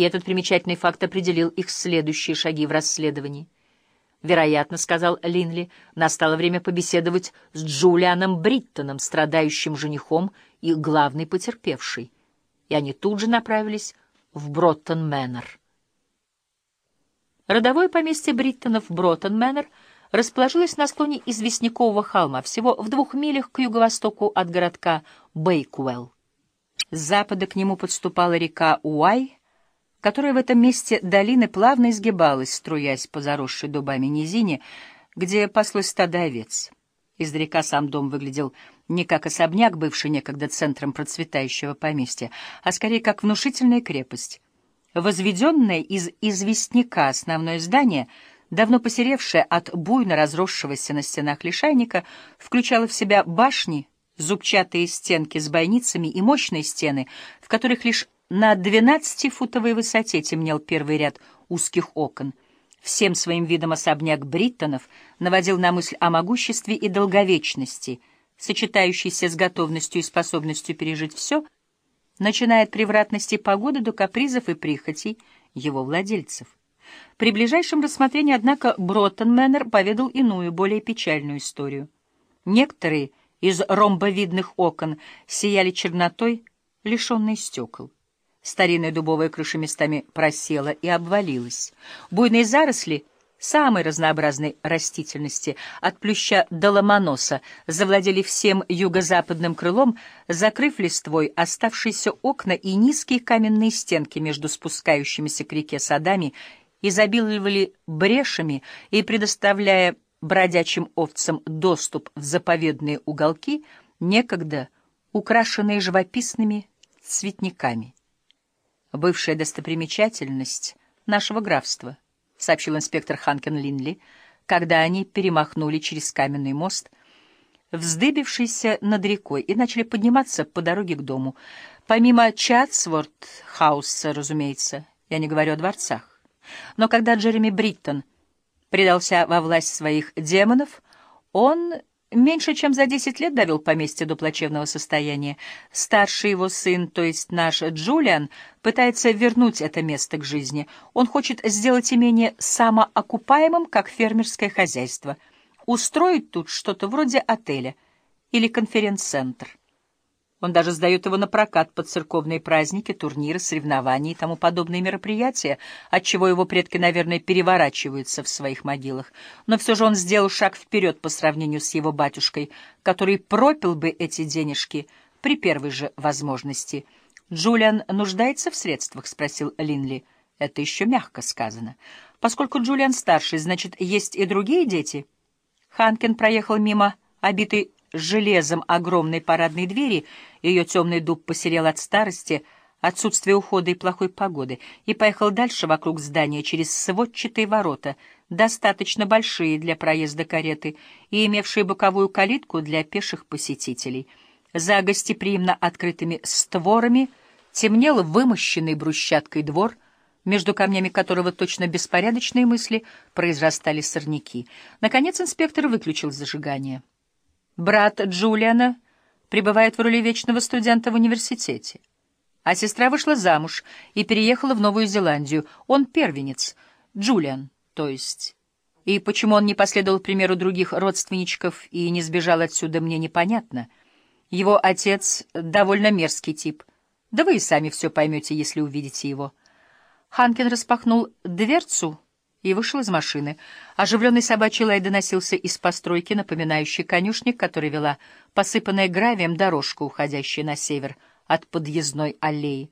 и этот примечательный факт определил их следующие шаги в расследовании. «Вероятно, — сказал Линли, — настало время побеседовать с Джулианом Бриттоном, страдающим женихом и главной потерпевшей». И они тут же направились в Броутон-Мэнор. Родовое поместье Бриттонов Броутон-Мэнор расположилось на склоне известнякового холма, всего в двух милях к юго-востоку от городка Бейкуэлл. С запада к нему подступала река Уай, которая в этом месте долины плавно изгибалась, струясь по заросшей дубами низине, где паслось стадо овец. Издалека сам дом выглядел не как особняк, бывший некогда центром процветающего поместья, а скорее как внушительная крепость. Возведенное из известняка основное здание, давно посеревшее от буйно разросшегося на стенах лишайника, включало в себя башни, зубчатые стенки с бойницами и мощные стены, в которых лишь на двенадцатифутовой высоте темнел первый ряд узких окон. Всем своим видом особняк Бриттонов наводил на мысль о могуществе и долговечности, сочетающейся с готовностью и способностью пережить все — начиная от превратности погоды до капризов и прихотей его владельцев. При ближайшем рассмотрении, однако, Броттон-Мэннер поведал иную, более печальную историю. Некоторые из ромбовидных окон сияли чернотой, лишенной стекол. Старинная дубовая крыша местами просела и обвалилась. Буйные заросли самой разнообразной растительности, от плюща до ломоноса, завладели всем юго-западным крылом, закрыв листвой оставшиеся окна и низкие каменные стенки между спускающимися к реке садами, изобиловали брешами и, предоставляя бродячим овцам доступ в заповедные уголки, некогда украшенные живописными цветниками. Бывшая достопримечательность нашего графства — сообщил инспектор Ханкен Линли, когда они перемахнули через каменный мост, вздыбившийся над рекой, и начали подниматься по дороге к дому. Помимо Чатсворт-хауса, разумеется, я не говорю о дворцах. Но когда Джереми Бриттон предался во власть своих демонов, он меньше чем за десять лет довел поместье до плачевного состояния. Старший его сын, то есть наш Джулиан, пытается вернуть это место к жизни. Он хочет сделать имение самоокупаемым, как фермерское хозяйство. Устроить тут что-то вроде отеля или конференц-центр. Он даже сдает его на прокат под церковные праздники, турниры, соревнования и тому подобные мероприятия, отчего его предки, наверное, переворачиваются в своих могилах. Но все же он сделал шаг вперед по сравнению с его батюшкой, который пропил бы эти денежки при первой же возможности. «Джулиан нуждается в средствах?» — спросил Линли. «Это еще мягко сказано. Поскольку Джулиан старший, значит, есть и другие дети?» Ханкин проехал мимо железом огромной парадной двери, ее темный дуб посерел от старости, отсутствия ухода и плохой погоды, и поехал дальше вокруг здания через сводчатые ворота, достаточно большие для проезда кареты и имевшие боковую калитку для пеших посетителей. За гостеприимно открытыми створами темнел вымощенный брусчаткой двор, между камнями которого точно беспорядочные мысли произрастали сорняки. Наконец инспектор выключил зажигание. Брат Джулиана пребывает в роли вечного студента в университете. А сестра вышла замуж и переехала в Новую Зеландию. Он первенец, Джулиан, то есть. И почему он не последовал примеру других родственничков и не сбежал отсюда, мне непонятно. Его отец — довольно мерзкий тип. Да вы и сами все поймете, если увидите его. Ханкин распахнул дверцу и вышел из машины. Оживленный собачий лай доносился из постройки, напоминающей конюшник, который вела посыпанная гравием дорожка, уходящая на север от подъездной аллеи.